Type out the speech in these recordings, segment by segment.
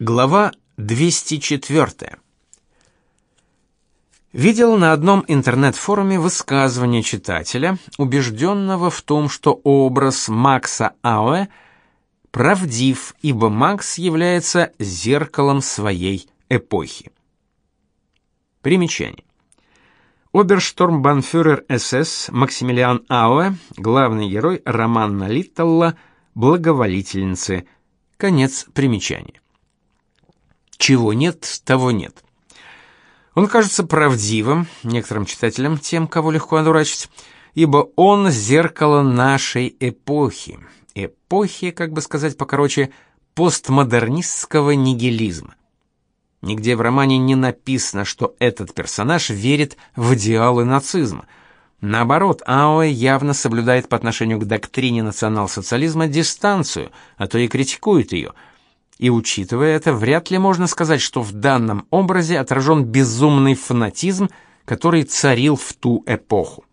Глава 204. Видел на одном интернет-форуме высказывание читателя, убежденного в том, что образ Макса Ауэ правдив, ибо Макс является зеркалом своей эпохи. Примечание. Оберштурмбанфюрер СС Максимилиан Ауэ, главный герой романа Литтелла «Благоволительницы». Конец примечания. Чего нет, того нет. Он кажется правдивым некоторым читателям, тем, кого легко одурачить, ибо он зеркало нашей эпохи. Эпохи, как бы сказать покороче, постмодернистского нигилизма. Нигде в романе не написано, что этот персонаж верит в идеалы нацизма. Наоборот, Ауэ явно соблюдает по отношению к доктрине национал-социализма дистанцию, а то и критикует ее – и учитывая это, вряд ли можно сказать, что в данном образе отражен безумный фанатизм, который царил в ту эпоху.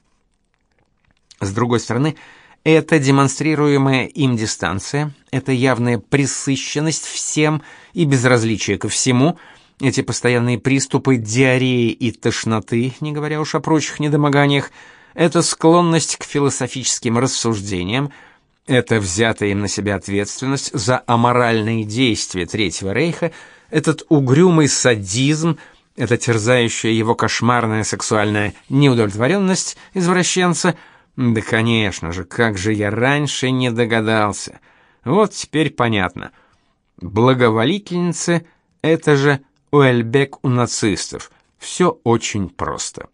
С другой стороны, эта демонстрируемая им дистанция, эта явная пресыщенность всем и безразличие ко всему, эти постоянные приступы диареи и тошноты, не говоря уж о прочих недомоганиях, эта склонность к философическим рассуждениям – это взятая им на себя ответственность за аморальные действия Третьего Рейха, этот угрюмый садизм, эта терзающая его кошмарная сексуальная неудовлетворенность извращенца, да, конечно же, как же я раньше не догадался. Вот теперь понятно. Благоволительницы — это же Уэльбек у нацистов. Все очень просто.